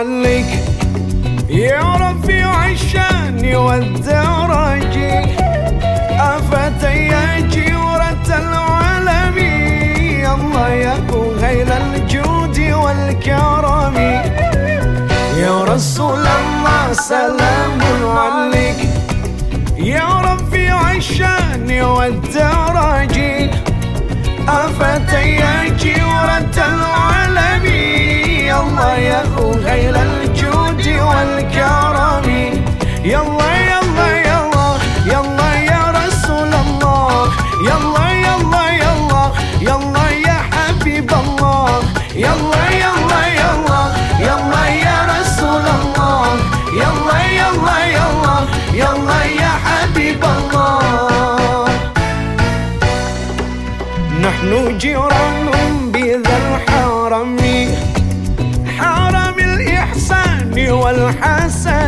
معلق يا ربي عشاني والدرجي أفتى يا جيرة العالم. الله يا غير الجود والكرم. يا رسول الله سلام عليك. يا ربي عشاني والدرجي أفتى يا جيرة العالم. نحن جيران بذا الحرم. حرم الإحسان والحسن.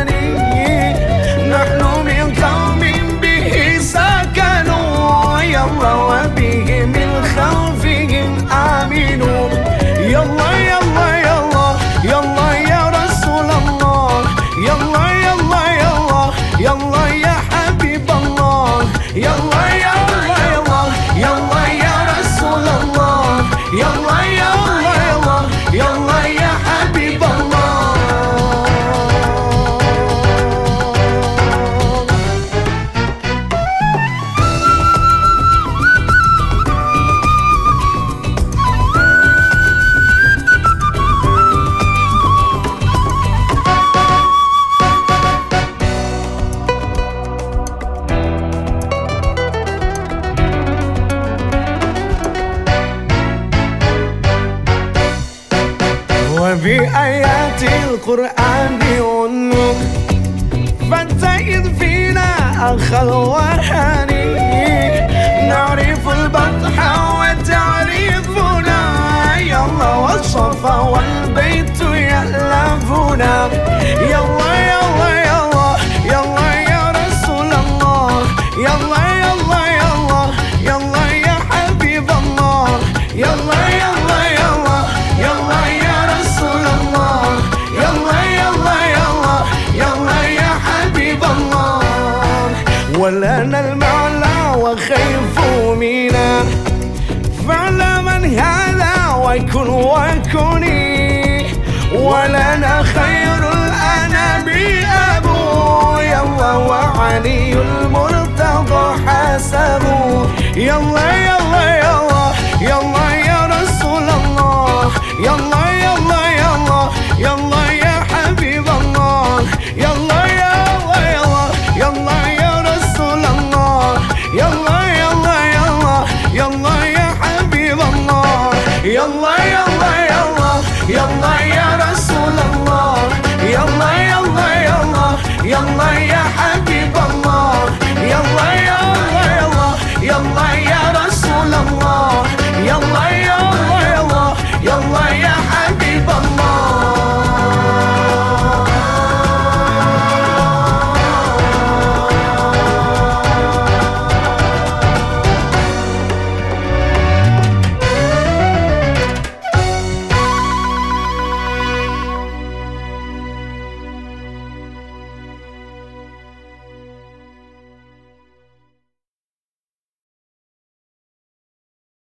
وبآيات القرآن والنور. فانتئذ فينا أخ الوهاني نعرف البطح وتعرفنا يلا والصفا والبيت يألفنا. يلا هذا وكن وكني ولنا خير الأنام أبو يلا وعلي المرتضى حسبه يلا يلا يلا يلا يا رسول الله. يلا Maya.